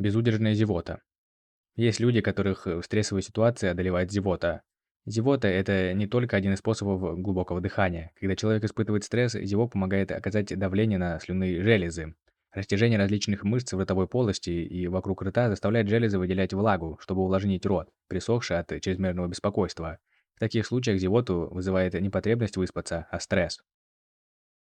Безудержная зевота. Есть люди, которых э, в стрессовой ситуации одолевает зевота. Зевота– это не только один из способов глубокого дыхания. Когда человек испытывает стресс, зевок помогает оказать давление на слюнные железы. Растяжение различных мышц в ротовой полости и вокруг рта заставляет железы выделять влагу, чтобы увлажнить рот, присохший от чрезмерного беспокойства. В таких случаях зевоту вызывает не потребность выспаться, а стресс.